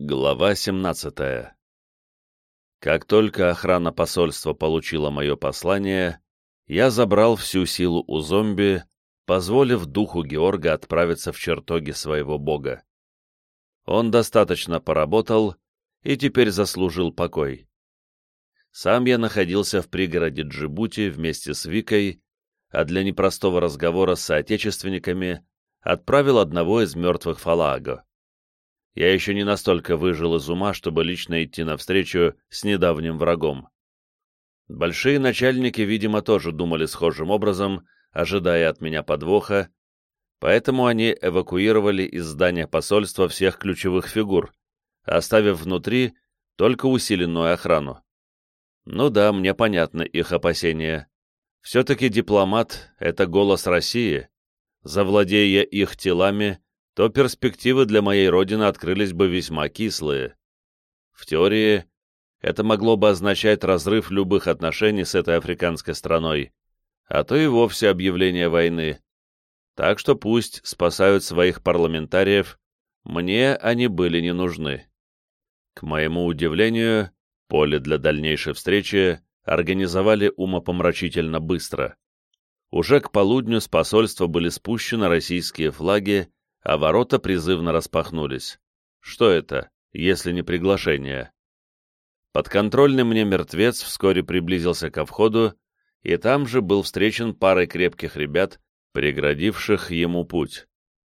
Глава 17 Как только охрана посольства получила мое послание, я забрал всю силу у зомби, позволив духу Георга отправиться в чертоги своего бога. Он достаточно поработал и теперь заслужил покой. Сам я находился в пригороде Джибути вместе с Викой, а для непростого разговора с соотечественниками отправил одного из мертвых Фалааго. Я еще не настолько выжил из ума, чтобы лично идти навстречу с недавним врагом. Большие начальники, видимо, тоже думали схожим образом, ожидая от меня подвоха, поэтому они эвакуировали из здания посольства всех ключевых фигур, оставив внутри только усиленную охрану. Ну да, мне понятны их опасения. Все-таки дипломат — это голос России. Завладея их телами, то перспективы для моей родины открылись бы весьма кислые. В теории, это могло бы означать разрыв любых отношений с этой африканской страной, а то и вовсе объявление войны. Так что пусть спасают своих парламентариев, мне они были не нужны. К моему удивлению, поле для дальнейшей встречи организовали умопомрачительно быстро. Уже к полудню с посольства были спущены российские флаги а ворота призывно распахнулись. Что это, если не приглашение? Подконтрольный мне мертвец вскоре приблизился ко входу, и там же был встречен парой крепких ребят, преградивших ему путь.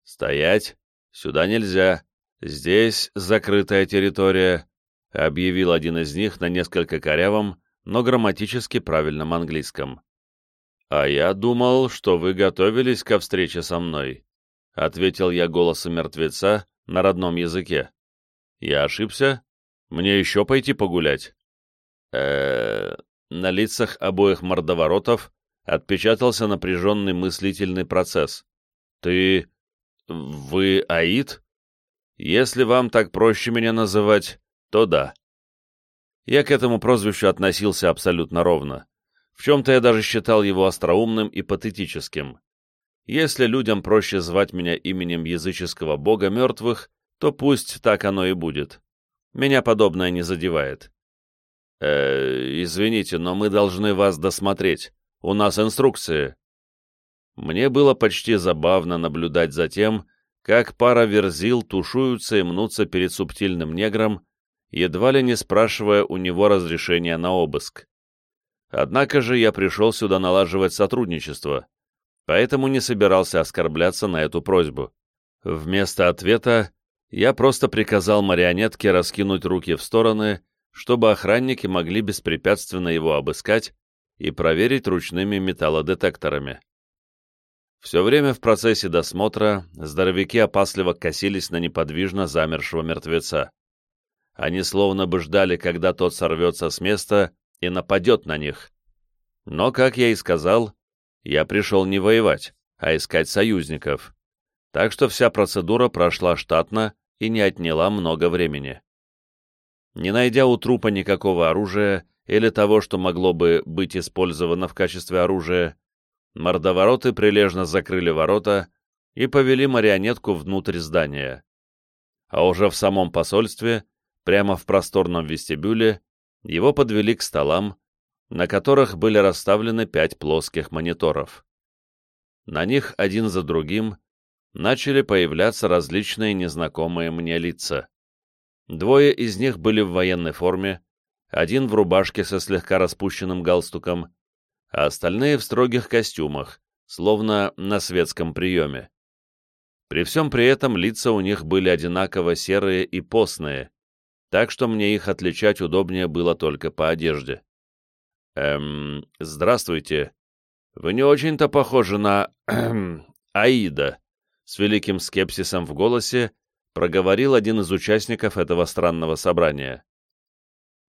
«Стоять! Сюда нельзя! Здесь закрытая территория!» — объявил один из них на несколько корявом, но грамматически правильном английском. «А я думал, что вы готовились ко встрече со мной. — ответил я голосом мертвеца на родном языке. «Я ошибся? Мне еще пойти погулять?» э На лицах обоих мордоворотов отпечатался напряженный мыслительный процесс. «Ты... вы Аид? Если вам так проще меня называть, то да». Я к этому прозвищу относился абсолютно ровно. В чем-то я даже считал его остроумным и патетическим. Если людям проще звать меня именем языческого бога мертвых, то пусть так оно и будет. Меня подобное не задевает. Э, извините, но мы должны вас досмотреть. У нас инструкции. Мне было почти забавно наблюдать за тем, как пара верзил тушуются и мнутся перед субтильным негром, едва ли не спрашивая у него разрешения на обыск. Однако же я пришел сюда налаживать сотрудничество поэтому не собирался оскорбляться на эту просьбу. Вместо ответа я просто приказал марионетке раскинуть руки в стороны, чтобы охранники могли беспрепятственно его обыскать и проверить ручными металлодетекторами. Все время в процессе досмотра здоровяки опасливо косились на неподвижно замершего мертвеца. Они словно бы ждали, когда тот сорвется с места и нападет на них. Но, как я и сказал, я пришел не воевать, а искать союзников. Так что вся процедура прошла штатно и не отняла много времени. Не найдя у трупа никакого оружия или того, что могло бы быть использовано в качестве оружия, мордовороты прилежно закрыли ворота и повели марионетку внутрь здания. А уже в самом посольстве, прямо в просторном вестибюле, его подвели к столам, на которых были расставлены пять плоских мониторов. На них один за другим начали появляться различные незнакомые мне лица. Двое из них были в военной форме, один в рубашке со слегка распущенным галстуком, а остальные в строгих костюмах, словно на светском приеме. При всем при этом лица у них были одинаково серые и постные, так что мне их отличать удобнее было только по одежде. «Эм, здравствуйте. Вы не очень-то похожи на... Аида», — с великим скепсисом в голосе проговорил один из участников этого странного собрания.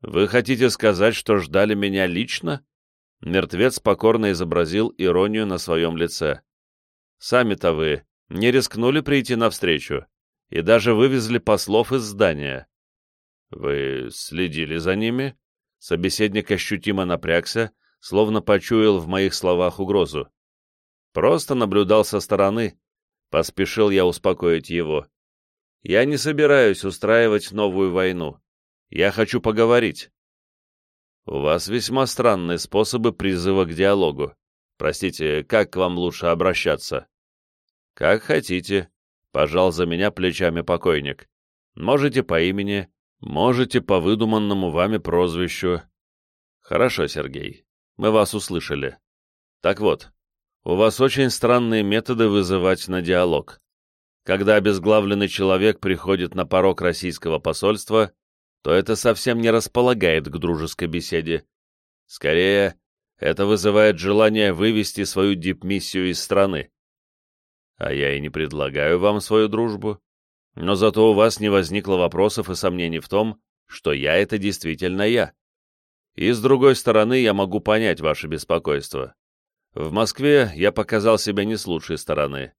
«Вы хотите сказать, что ждали меня лично?» Мертвец покорно изобразил иронию на своем лице. «Сами-то вы не рискнули прийти навстречу и даже вывезли послов из здания. Вы следили за ними?» Собеседник ощутимо напрягся, словно почуял в моих словах угрозу. Просто наблюдал со стороны. Поспешил я успокоить его. Я не собираюсь устраивать новую войну. Я хочу поговорить. У вас весьма странные способы призыва к диалогу. Простите, как к вам лучше обращаться? Как хотите, пожал за меня плечами покойник. Можете по имени, можете по выдуманному вами прозвищу. Хорошо, Сергей, мы вас услышали. Так вот, у вас очень странные методы вызывать на диалог. Когда обезглавленный человек приходит на порог российского посольства, то это совсем не располагает к дружеской беседе. Скорее, это вызывает желание вывести свою дипмиссию из страны. А я и не предлагаю вам свою дружбу. Но зато у вас не возникло вопросов и сомнений в том, что я — это действительно я. И с другой стороны, я могу понять ваше беспокойство. В Москве я показал себя не с лучшей стороны.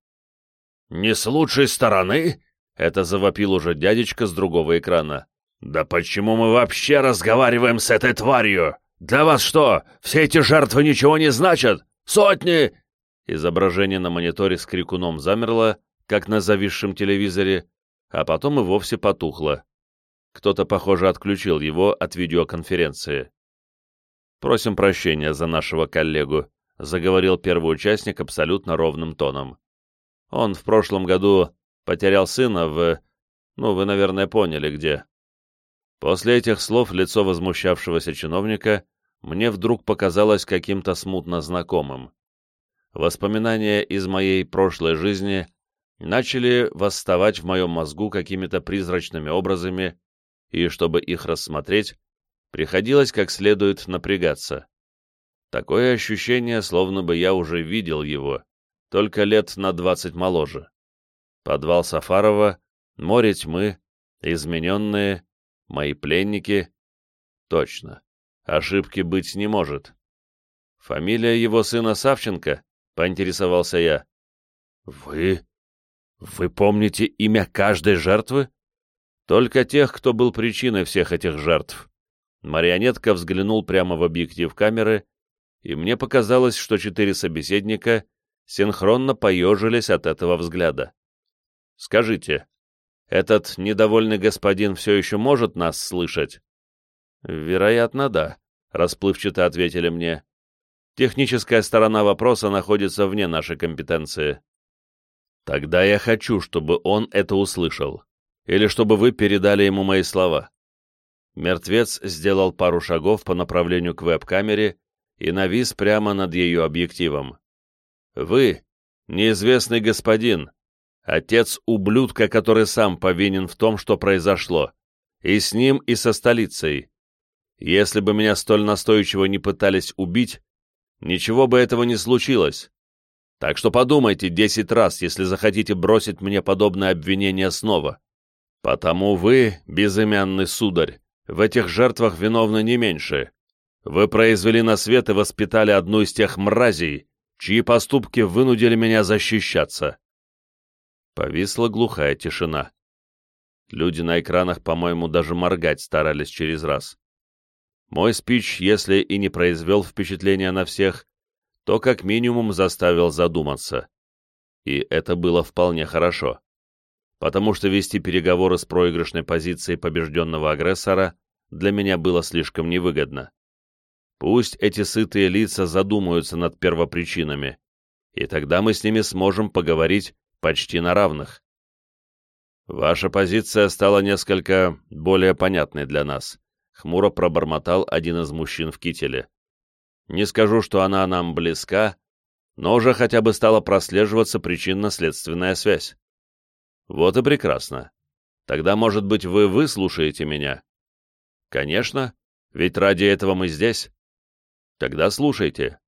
«Не с лучшей стороны?» — это завопил уже дядечка с другого экрана. «Да почему мы вообще разговариваем с этой тварью? Для вас что, все эти жертвы ничего не значат? Сотни!» Изображение на мониторе с крикуном замерло, как на зависшем телевизоре, а потом и вовсе потухло. Кто-то, похоже, отключил его от видеоконференции. «Просим прощения за нашего коллегу», — заговорил первый участник абсолютно ровным тоном. «Он в прошлом году потерял сына в... Ну, вы, наверное, поняли, где». После этих слов лицо возмущавшегося чиновника мне вдруг показалось каким-то смутно знакомым. Воспоминания из моей прошлой жизни начали восставать в моем мозгу какими-то призрачными образами, и чтобы их рассмотреть, приходилось как следует напрягаться. Такое ощущение, словно бы я уже видел его, только лет на двадцать моложе. Подвал Сафарова, море тьмы, измененные, мои пленники. Точно, ошибки быть не может. Фамилия его сына Савченко, поинтересовался я. Вы «Вы помните имя каждой жертвы?» «Только тех, кто был причиной всех этих жертв». Марионетка взглянул прямо в объектив камеры, и мне показалось, что четыре собеседника синхронно поежились от этого взгляда. «Скажите, этот недовольный господин все еще может нас слышать?» «Вероятно, да», — расплывчато ответили мне. «Техническая сторона вопроса находится вне нашей компетенции». Тогда я хочу, чтобы он это услышал. Или чтобы вы передали ему мои слова. Мертвец сделал пару шагов по направлению к веб-камере и навис прямо над ее объективом. Вы, неизвестный господин, отец ублюдка, который сам повинен в том, что произошло, и с ним, и со столицей. Если бы меня столь настойчиво не пытались убить, ничего бы этого не случилось. Так что подумайте десять раз, если захотите бросить мне подобное обвинение снова. Потому вы, безымянный сударь, в этих жертвах виновны не меньше. Вы произвели на свет и воспитали одну из тех мразей, чьи поступки вынудили меня защищаться. Повисла глухая тишина. Люди на экранах, по-моему, даже моргать старались через раз. Мой спич, если и не произвел впечатления на всех, то как минимум заставил задуматься. И это было вполне хорошо. Потому что вести переговоры с проигрышной позицией побежденного агрессора для меня было слишком невыгодно. Пусть эти сытые лица задумаются над первопричинами, и тогда мы с ними сможем поговорить почти на равных. Ваша позиция стала несколько более понятной для нас, хмуро пробормотал один из мужчин в кителе. Не скажу, что она нам близка, но уже хотя бы стала прослеживаться причинно-следственная связь. Вот и прекрасно. Тогда, может быть, вы выслушаете меня? Конечно, ведь ради этого мы здесь. Тогда слушайте.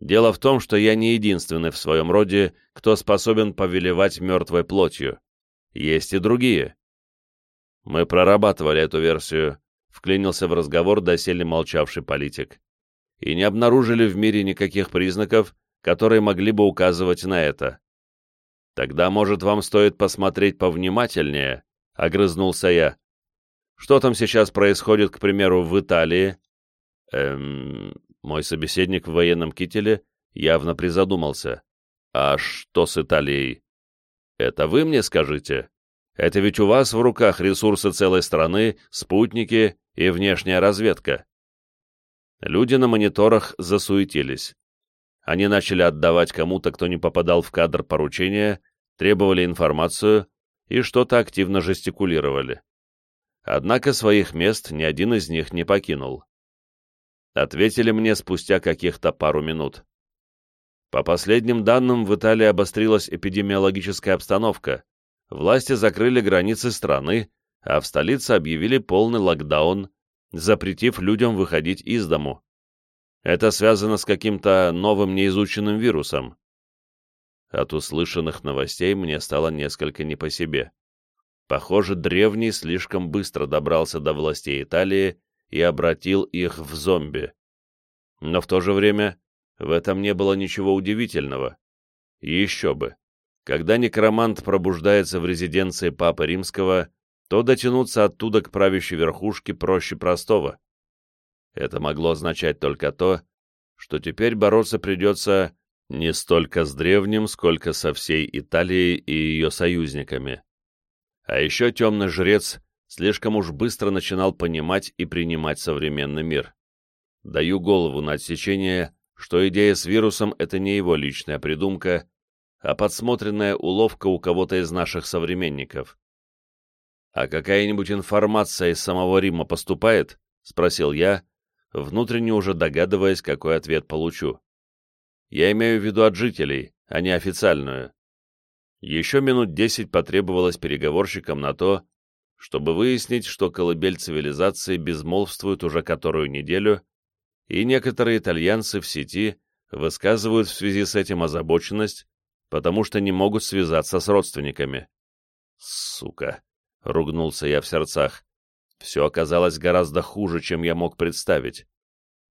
Дело в том, что я не единственный в своем роде, кто способен повелевать мертвой плотью. Есть и другие. Мы прорабатывали эту версию, вклинился в разговор доселе молчавший политик и не обнаружили в мире никаких признаков, которые могли бы указывать на это. «Тогда, может, вам стоит посмотреть повнимательнее», — огрызнулся я. «Что там сейчас происходит, к примеру, в Италии?» «Эм...» Мой собеседник в военном кителе явно призадумался. «А что с Италией?» «Это вы мне скажите?» Это ведь у вас в руках ресурсы целой страны, спутники и внешняя разведка. Люди на мониторах засуетились. Они начали отдавать кому-то, кто не попадал в кадр поручения, требовали информацию и что-то активно жестикулировали. Однако своих мест ни один из них не покинул. Ответили мне спустя каких-то пару минут. По последним данным, в Италии обострилась эпидемиологическая обстановка. Власти закрыли границы страны, а в столице объявили полный локдаун, запретив людям выходить из дому. Это связано с каким-то новым неизученным вирусом. От услышанных новостей мне стало несколько не по себе. Похоже, древний слишком быстро добрался до властей Италии и обратил их в зомби. Но в то же время в этом не было ничего удивительного. Еще бы. Когда некромант пробуждается в резиденции Папы Римского, то дотянуться оттуда к правящей верхушке проще простого. Это могло означать только то, что теперь бороться придется не столько с древним, сколько со всей Италией и ее союзниками. А еще темный жрец слишком уж быстро начинал понимать и принимать современный мир. Даю голову на отсечение, что идея с вирусом — это не его личная придумка, а подсмотренная уловка у кого-то из наших современников. «А какая-нибудь информация из самого Рима поступает?» — спросил я, внутренне уже догадываясь, какой ответ получу. Я имею в виду от жителей, а не официальную. Еще минут десять потребовалось переговорщикам на то, чтобы выяснить, что колыбель цивилизации безмолвствует уже которую неделю, и некоторые итальянцы в сети высказывают в связи с этим озабоченность, потому что не могут связаться с родственниками. «Сука!» — ругнулся я в сердцах. «Все оказалось гораздо хуже, чем я мог представить.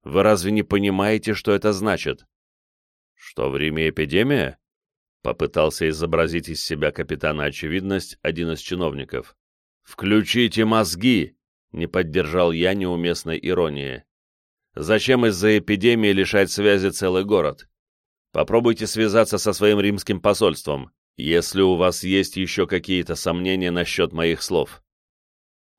Вы разве не понимаете, что это значит?» «Что в Риме эпидемия?» Попытался изобразить из себя капитана очевидность один из чиновников. «Включите мозги!» — не поддержал я неуместной иронии. «Зачем из-за эпидемии лишать связи целый город? Попробуйте связаться со своим римским посольством, если у вас есть еще какие-то сомнения насчет моих слов.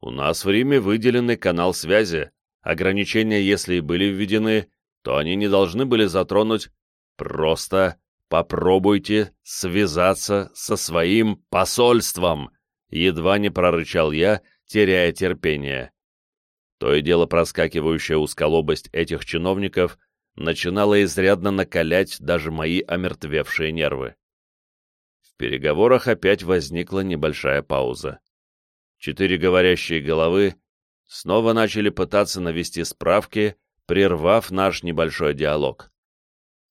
У нас в Риме выделенный канал связи. Ограничения, если и были введены, то они не должны были затронуть. Просто попробуйте связаться со своим посольством, едва не прорычал я, теряя терпение. То и дело проскакивающая узколобость этих чиновников — начинало изрядно накалять даже мои омертвевшие нервы. Переговорах опять возникла небольшая пауза. Четыре говорящие головы снова начали пытаться навести справки, прервав наш небольшой диалог.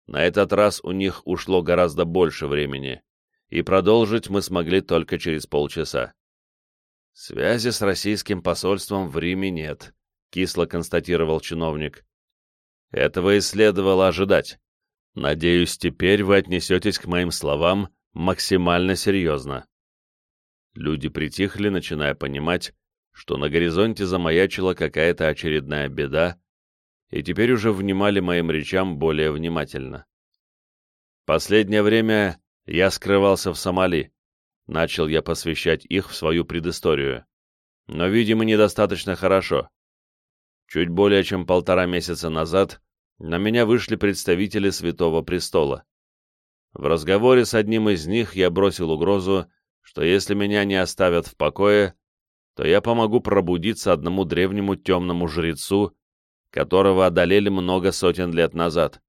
На этот раз у них ушло гораздо больше времени, и продолжить мы смогли только через полчаса. «Связи с российским посольством в Риме нет», — кисло констатировал чиновник. Этого и следовало ожидать. Надеюсь, теперь вы отнесетесь к моим словам максимально серьезно. Люди притихли, начиная понимать, что на горизонте замаячила какая-то очередная беда, и теперь уже внимали моим речам более внимательно. Последнее время я скрывался в Сомали, начал я посвящать их в свою предысторию, но, видимо, недостаточно хорошо. Чуть более чем полтора месяца назад на меня вышли представители Святого Престола. В разговоре с одним из них я бросил угрозу, что если меня не оставят в покое, то я помогу пробудиться одному древнему темному жрецу, которого одолели много сотен лет назад.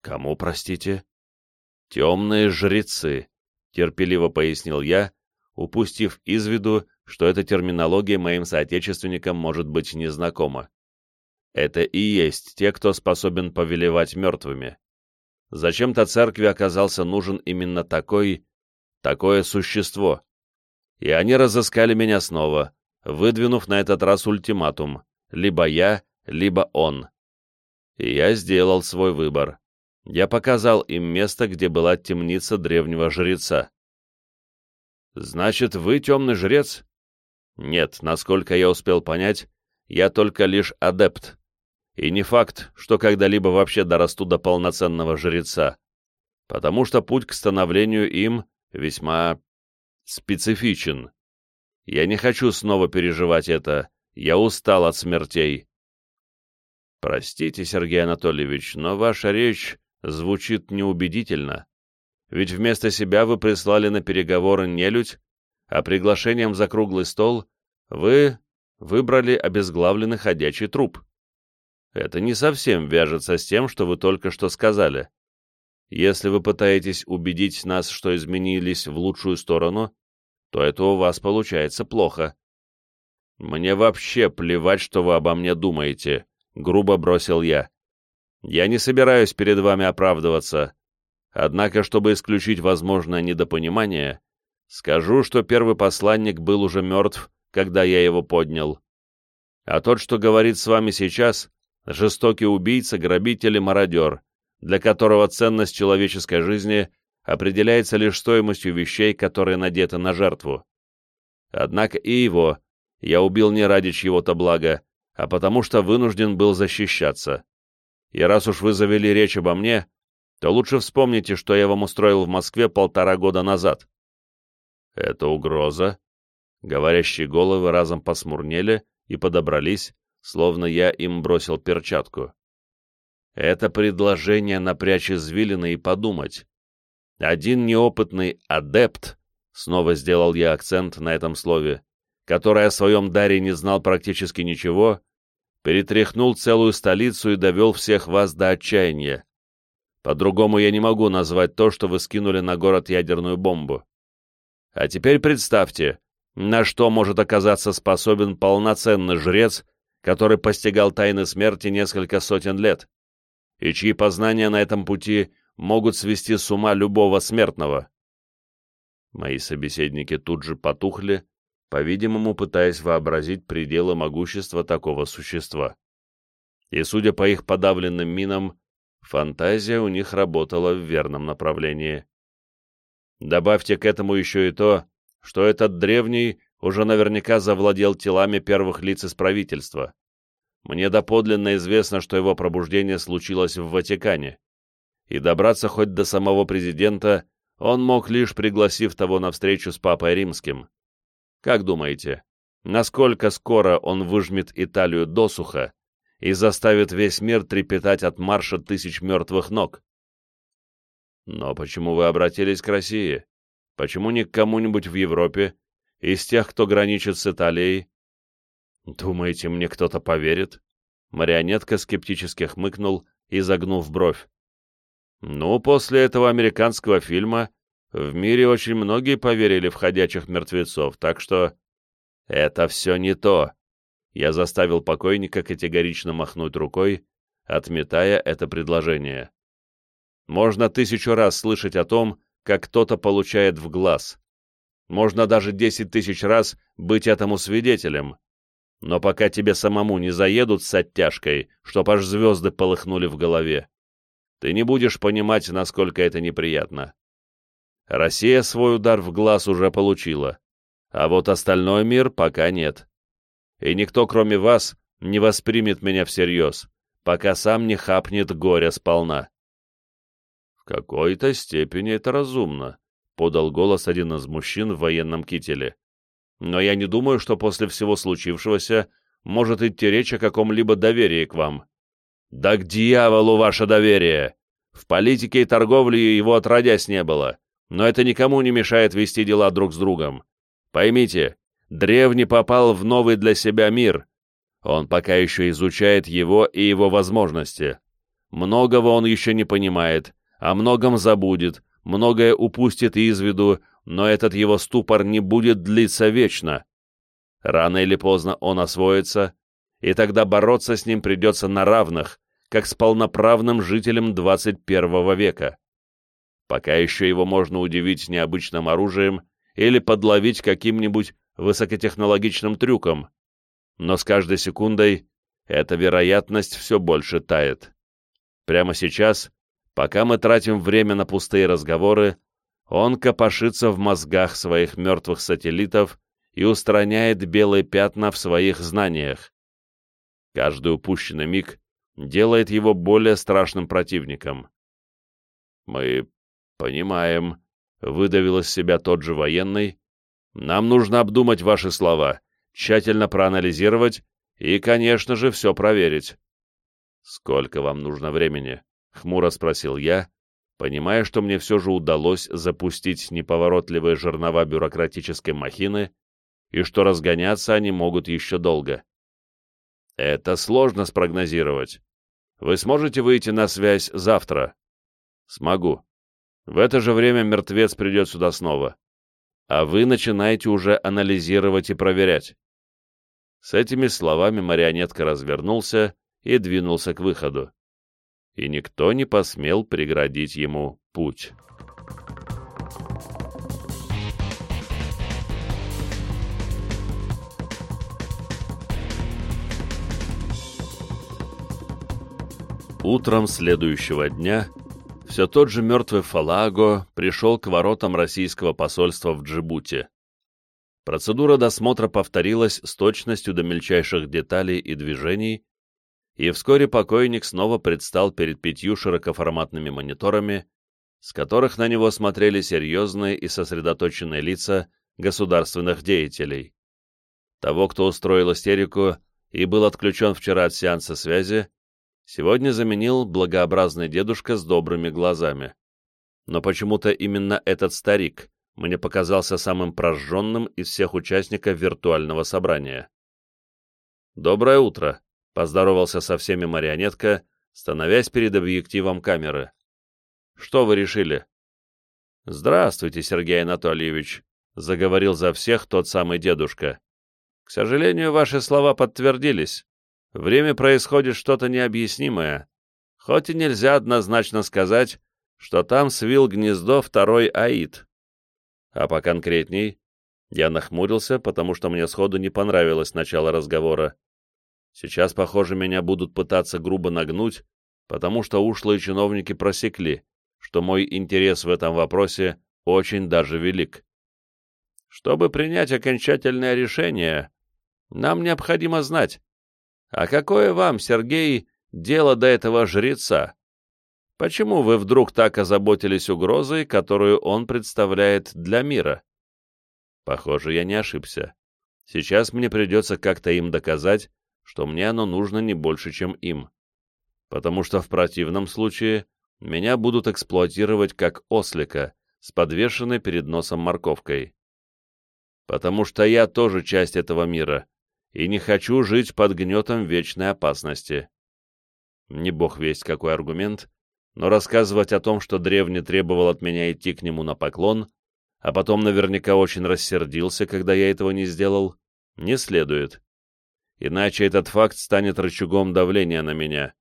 «Кому, простите?» «Темные жрецы», — терпеливо пояснил я, упустив из виду, что эта терминология моим соотечественникам может быть незнакома. Это и есть те, кто способен повелевать мертвыми. Зачем-то церкви оказался нужен именно такой, такое существо. И они разыскали меня снова, выдвинув на этот раз ультиматум, либо я, либо он. И я сделал свой выбор. Я показал им место, где была темница древнего жреца. «Значит, вы темный жрец?» Нет, насколько я успел понять, я только лишь адепт. И не факт, что когда-либо вообще дорасту до полноценного жреца, потому что путь к становлению им весьма специфичен. Я не хочу снова переживать это. Я устал от смертей. Простите, Сергей Анатольевич, но ваша речь звучит неубедительно. Ведь вместо себя вы прислали на переговоры нелюдь, а приглашением за круглый стол вы выбрали обезглавленный ходячий труп. Это не совсем вяжется с тем, что вы только что сказали. Если вы пытаетесь убедить нас, что изменились в лучшую сторону, то это у вас получается плохо. Мне вообще плевать, что вы обо мне думаете, — грубо бросил я. Я не собираюсь перед вами оправдываться. Однако, чтобы исключить возможное недопонимание, скажу, что первый посланник был уже мертв, когда я его поднял. А тот, что говорит с вами сейчас, жестокий убийца, грабитель и мародер, для которого ценность человеческой жизни определяется лишь стоимостью вещей, которые надеты на жертву. Однако и его я убил не ради чьего-то блага, а потому что вынужден был защищаться. И раз уж вы завели речь обо мне, то лучше вспомните, что я вам устроил в Москве полтора года назад. Это угроза. Говорящие головы разом посмурнели и подобрались, словно я им бросил перчатку. Это предложение напрячь извилины и подумать. Один неопытный адепт, снова сделал я акцент на этом слове, который о своем даре не знал практически ничего, перетряхнул целую столицу и довел всех вас до отчаяния. По-другому я не могу назвать то, что вы скинули на город ядерную бомбу. А теперь представьте, на что может оказаться способен полноценный жрец, который постигал тайны смерти несколько сотен лет и чьи познания на этом пути могут свести с ума любого смертного. Мои собеседники тут же потухли, по-видимому, пытаясь вообразить пределы могущества такого существа. И, судя по их подавленным минам, фантазия у них работала в верном направлении. Добавьте к этому еще и то, что этот древний уже наверняка завладел телами первых лиц из правительства. Мне доподлинно известно, что его пробуждение случилось в Ватикане, и добраться хоть до самого президента он мог лишь пригласив того на встречу с Папой Римским. Как думаете, насколько скоро он выжмет Италию досуха и заставит весь мир трепетать от марша тысяч мертвых ног? Но почему вы обратились к России? Почему не к кому-нибудь в Европе, из тех, кто граничит с Италией, «Думаете, мне кто-то поверит?» Марионетка скептически хмыкнул, изогнув бровь. «Ну, после этого американского фильма в мире очень многие поверили в ходячих мертвецов, так что...» «Это все не то!» Я заставил покойника категорично махнуть рукой, отметая это предложение. Можно тысячу раз слышать о том, как кто-то получает в глаз. Можно даже десять тысяч раз быть этому свидетелем, но пока тебе самому не заедут с оттяжкой, чтоб аж звезды полыхнули в голове, ты не будешь понимать, насколько это неприятно. Россия свой удар в глаз уже получила, а вот остальной мир пока нет. И никто, кроме вас, не воспримет меня всерьез, пока сам не хапнет горя сполна. В какой-то степени это разумно, — подал голос один из мужчин в военном кителе но я не думаю, что после всего случившегося может идти речь о каком-либо доверии к вам. Да к дьяволу ваше доверие! В политике и торговле его отродясь не было, но это никому не мешает вести дела друг с другом. Поймите, древний попал в новый для себя мир. Он пока еще изучает его и его возможности. Многого он еще не понимает, о многом забудет, многое упустит из виду, но этот его ступор не будет длиться вечно. Рано или поздно он освоится, и тогда бороться с ним придется на равных, как с полноправным жителем 21 века. Пока еще его можно удивить необычным оружием или подловить каким-нибудь высокотехнологичным трюком, но с каждой секундой эта вероятность все больше тает. Прямо сейчас, пока мы тратим время на пустые разговоры, он копошится в мозгах своих мертвых сателлитов и устраняет белые пятна в своих знаниях. Каждый упущенный миг делает его более страшным противником. «Мы понимаем», — выдавил из себя тот же военный, Нам нужно обдумать ваши слова, тщательно проанализировать и, конечно же, все проверить. «Сколько вам нужно времени?» — хмуро спросил я, понимая, что мне все же удалось запустить неповоротливые жернова бюрократической махины и что разгоняться они могут еще долго. Это сложно спрогнозировать. Вы сможете выйти на связь завтра? Смогу. В это же время мертвец придет сюда снова. А вы начинаете уже анализировать и проверять. С этими словами марионетка развернулся и двинулся к выходу. И никто не посмел преградить ему путь. Утром следующего дня все тот же мертвый Фалаго пришел к воротам российского посольства в Джибути. Процедура досмотра повторилась с точностью до мельчайших деталей и движений, и вскоре покойник снова предстал перед пятью широкоформатными мониторами, с которых на него смотрели серьезные и сосредоточенные лица государственных деятелей. Того, кто устроил истерику и был отключен вчера от сеанса связи, сегодня заменил благообразный дедушка с добрыми глазами. Но почему-то именно этот старик мне показался самым прожженным из всех участников виртуального собрания. «Доброе утро», — поздоровался со всеми марионетка, становясь перед объективом камеры. «Что вы решили?» «Здравствуйте, Сергей Анатольевич», — заговорил за всех тот самый дедушка. «К сожалению, ваши слова подтвердились. Время происходит что-то необъяснимое, хоть и нельзя однозначно сказать, что там свил гнездо второй Аид. А поконкретней, я нахмурился, потому что мне сходу не понравилось начало разговора. Сейчас, похоже, меня будут пытаться грубо нагнуть, потому что ушлые чиновники просекли, что мой интерес в этом вопросе очень даже велик. Чтобы принять окончательное решение, нам необходимо знать, а какое вам, Сергей, дело до этого жреца? Почему вы вдруг так озаботились угрозой, которую он представляет для мира? Похоже, я не ошибся. Сейчас мне придется как-то им доказать, что мне оно нужно не больше, чем им. Потому что в противном случае меня будут эксплуатировать как ослика с подвешенной перед носом морковкой. Потому что я тоже часть этого мира, и не хочу жить под гнетом вечной опасности. Не бог весть какой аргумент, но рассказывать о том, что древний требовал от меня идти к нему на поклон, а потом наверняка очень рассердился, когда я этого не сделал, не следует. Иначе этот факт станет рычагом давления на меня,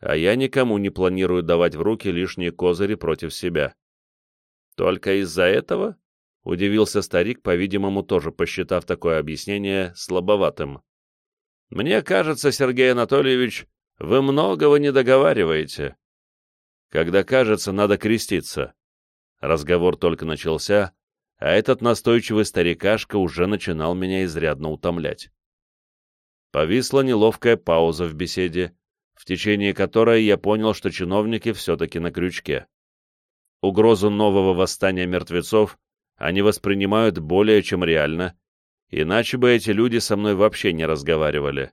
а я никому не планирую давать в руки лишние козыри против себя. Только из-за этого Удивился старик, по-видимому, тоже посчитав такое объяснение слабоватым. «Мне кажется, Сергей Анатольевич, вы многого не договариваете. Когда кажется, надо креститься». Разговор только начался, а этот настойчивый старикашка уже начинал меня изрядно утомлять. Повисла неловкая пауза в беседе, в течение которой я понял, что чиновники все-таки на крючке. Угрозу нового восстания мертвецов они воспринимают более чем реально, иначе бы эти люди со мной вообще не разговаривали.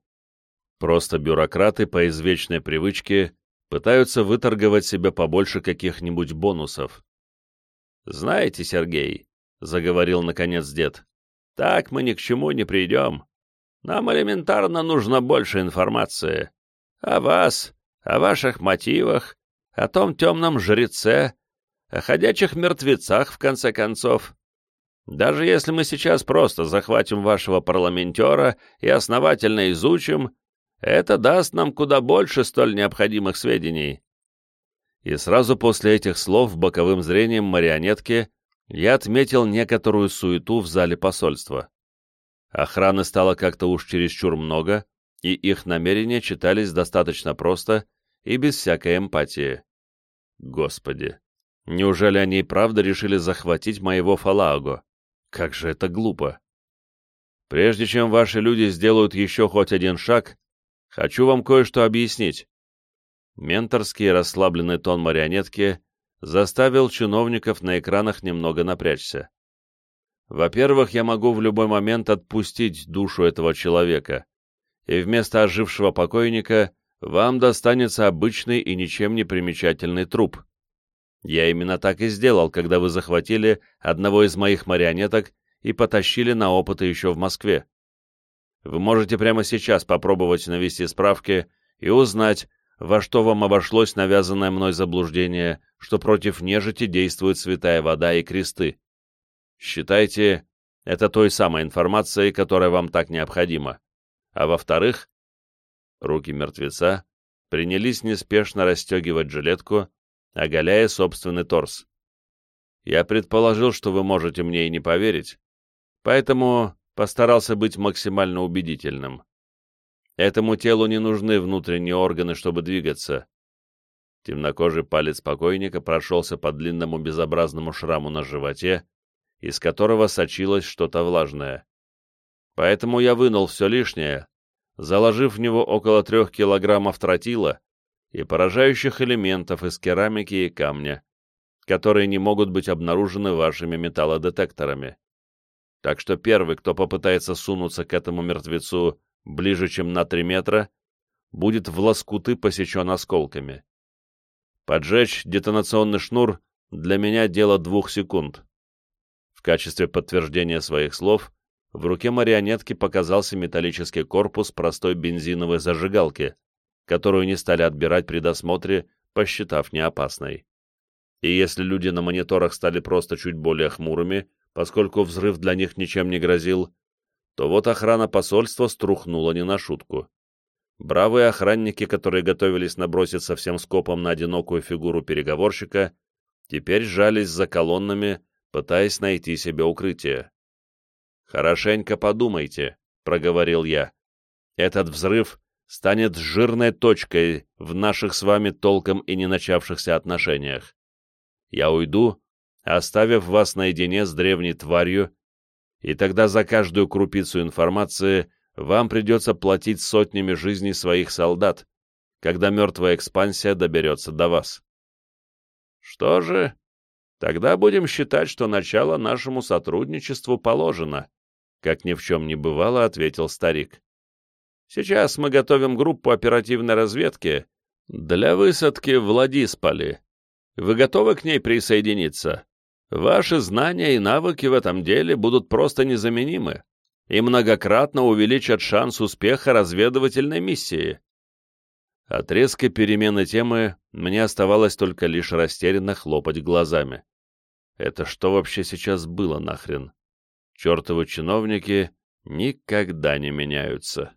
Просто бюрократы по извечной привычке пытаются выторговать себе побольше каких-нибудь бонусов. «Знаете, Сергей», — заговорил наконец дед, — «так мы ни к чему не придем. Нам элементарно нужно больше информации. О вас, о ваших мотивах, о том темном жреце, о ходячих мертвецах, в конце концов. Даже если мы сейчас просто захватим вашего парламентера и основательно изучим, это даст нам куда больше столь необходимых сведений. И сразу после этих слов боковым зрением марионетки я отметил некоторую суету в зале посольства. Охраны стало как-то уж чересчур много, и их намерения читались достаточно просто и без всякой эмпатии. Господи, Неужели они и правда решили захватить моего Фалааго? Как же это глупо. Прежде чем ваши люди сделают еще хоть один шаг, хочу вам кое-что объяснить. Менторский расслабленный тон марионетки заставил чиновников на экранах немного напрячься. Во-первых, я могу в любой момент отпустить душу этого человека, и вместо ожившего покойника вам достанется обычный и ничем не примечательный труп. Я именно так и сделал, когда вы захватили одного из моих марионеток и потащили на опыты еще в Москве. Вы можете прямо сейчас попробовать навести справки и узнать, во что вам обошлось навязанное мной заблуждение, что против нежити действует святая вода и кресты. Считайте это той самой информацией, которая вам так необходима. А во-вторых, руки мертвеца принялись неспешно расстегивать жилетку, оголяя собственный торс. Я предположил, что вы можете мне и не поверить, поэтому постарался быть максимально убедительным. Этому телу не нужны внутренние органы, чтобы двигаться. Темнокожий палец покойника прошелся по длинному безобразному шраму на животе, из которого сочилось что-то влажное. Поэтому я вынул все лишнее, заложив в него около трех килограммов тротила и поражающих элементов из керамики и камня, которые не могут быть обнаружены вашими металлодетекторами. Так что первый, кто попытается сунуться к этому мертвецу ближе, чем на три метра, будет в лоскуты посечен осколками. Поджечь детонационный шнур для меня дело двух секунд. Качестве подтверждения своих слов в руке марионетки показался металлический корпус простой бензиновой зажигалки, которую не стали отбирать при досмотре, посчитав неопасной. И если люди на мониторах стали просто чуть более хмурыми, поскольку взрыв для них ничем не грозил, то вот охрана посольства струхнула не на шутку. Бравые охранники, которые готовились наброситься всем скопом на одинокую фигуру переговорщика, теперь сжались за колоннами, пытаясь найти себе укрытие. «Хорошенько подумайте», — проговорил я. «Этот взрыв станет жирной точкой в наших с вами толком и не начавшихся отношениях. Я уйду, оставив вас наедине с древней тварью, и тогда за каждую крупицу информации вам придется платить сотнями жизней своих солдат, когда мертвая экспансия доберется до вас. Что же, тогда будем считать, что начало нашему сотрудничеству положено, как ни в чем не бывало, ответил старик. Сейчас мы готовим группу оперативной разведки для высадки в Владисполе. Вы готовы к ней присоединиться? Ваши знания и навыки в этом деле будут просто незаменимы и многократно увеличат шанс успеха разведывательной миссии. От резкой перемены темы мне оставалось только лишь растерянно хлопать глазами. Это что вообще сейчас было нахрен? Чертовы чиновники никогда не меняются.